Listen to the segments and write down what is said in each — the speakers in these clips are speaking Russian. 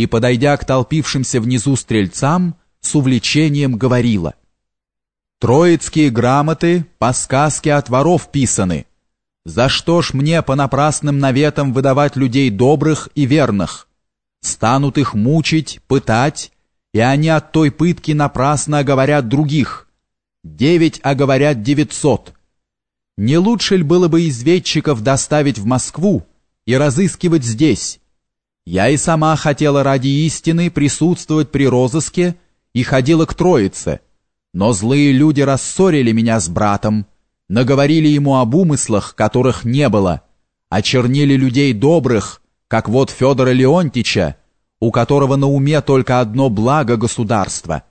и, подойдя к толпившимся внизу стрельцам, с увлечением говорила. «Троицкие грамоты по сказке от воров писаны. За что ж мне по напрасным наветам выдавать людей добрых и верных? Станут их мучить, пытать, и они от той пытки напрасно оговорят других. Девять оговорят девятьсот. Не лучше ли было бы изведчиков доставить в Москву и разыскивать здесь? Я и сама хотела ради истины присутствовать при розыске и ходила к Троице, но злые люди рассорили меня с братом, наговорили ему об умыслах, которых не было, очернили людей добрых, как вот Федора Леонтича, у которого на уме только одно благо государства.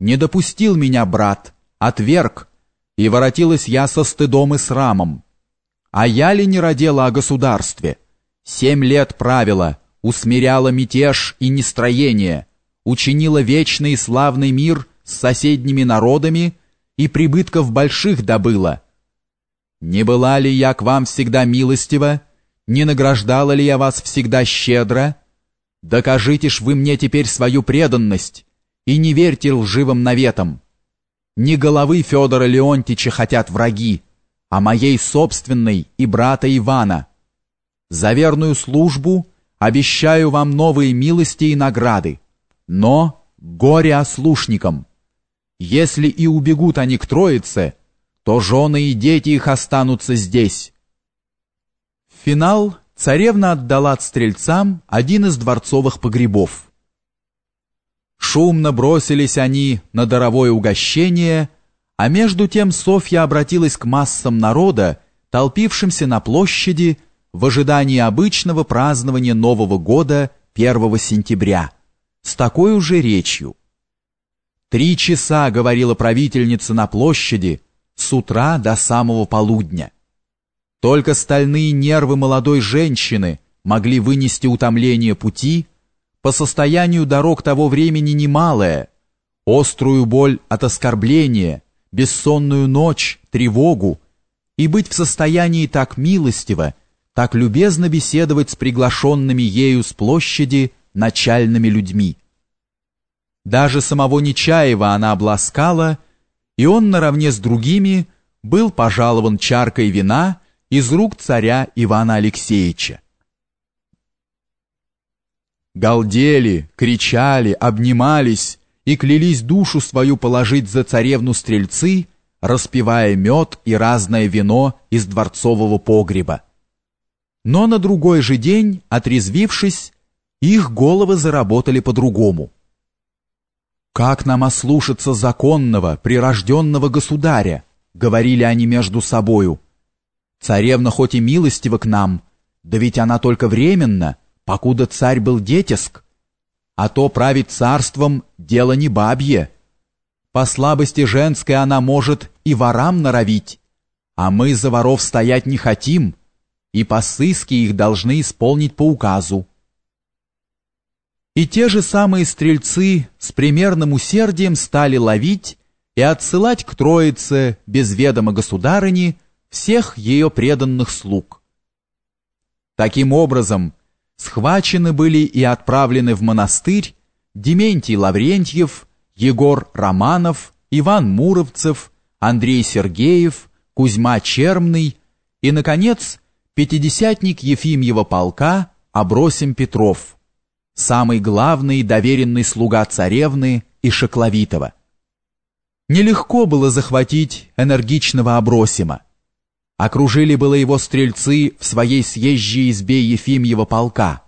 Не допустил меня брат, отверг, и воротилась я со стыдом и срамом. А я ли не родила о государстве? Семь лет правила, усмиряла мятеж и нестроение, учинила вечный славный мир с соседними народами и прибытков больших добыла. Не была ли я к вам всегда милостива, не награждала ли я вас всегда щедро? Докажите ж вы мне теперь свою преданность и не верьте лживым наветам. Не головы Федора Леонтича хотят враги, а моей собственной и брата Ивана. За верную службу обещаю вам новые милости и награды, но горе ослушникам. Если и убегут они к Троице, то жены и дети их останутся здесь. В финал царевна отдала стрельцам один из дворцовых погребов. Шумно бросились они на даровое угощение, а между тем Софья обратилась к массам народа, толпившимся на площади в ожидании обычного празднования Нового года 1 сентября, с такой уже речью. Три часа говорила правительница на площади, с утра до самого полудня. Только стальные нервы молодой женщины могли вынести утомление пути, по состоянию дорог того времени немалое, острую боль от оскорбления, бессонную ночь, тревогу, и быть в состоянии так милостиво, так любезно беседовать с приглашенными ею с площади начальными людьми. Даже самого Нечаева она обласкала, и он наравне с другими был пожалован чаркой вина из рук царя Ивана Алексеевича галдели, кричали, обнимались и клялись душу свою положить за царевну стрельцы, распивая мед и разное вино из дворцового погреба. Но на другой же день, отрезвившись, их головы заработали по-другому. «Как нам ослушаться законного, прирожденного государя?» — говорили они между собою. «Царевна хоть и милостива к нам, да ведь она только временно, покуда царь был детеск, а то править царством дело не бабье. По слабости женской она может и ворам норовить, а мы за воров стоять не хотим, и по сыске их должны исполнить по указу. И те же самые стрельцы с примерным усердием стали ловить и отсылать к Троице без ведома государыни всех ее преданных слуг. Таким образом, схвачены были и отправлены в монастырь Дементий Лаврентьев, Егор Романов, Иван Муровцев, Андрей Сергеев, Кузьма Чермный и, наконец, пятидесятник Ефимьева полка Абросим Петров, самый главный доверенный слуга царевны и Шекловитова. Нелегко было захватить энергичного Абросима. Окружили было его стрельцы в своей съезжей избе Ефимьева полка.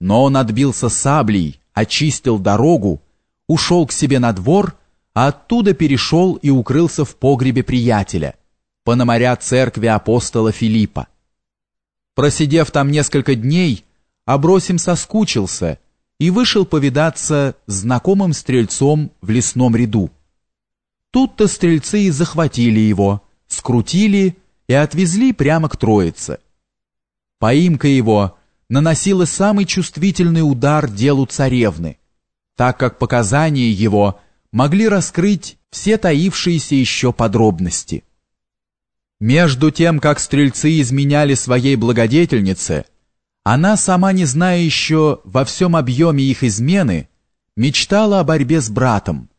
Но он отбился саблей, очистил дорогу, ушел к себе на двор, а оттуда перешел и укрылся в погребе приятеля, пономаря церкви апостола Филиппа. Просидев там несколько дней, Абросим соскучился и вышел повидаться с знакомым стрельцом в лесном ряду. Тут-то стрельцы и захватили его, скрутили и отвезли прямо к Троице. Поимка его наносила самый чувствительный удар делу царевны, так как показания его могли раскрыть все таившиеся еще подробности. Между тем, как стрельцы изменяли своей благодетельнице, Она, сама не зная еще во всем объеме их измены, мечтала о борьбе с братом,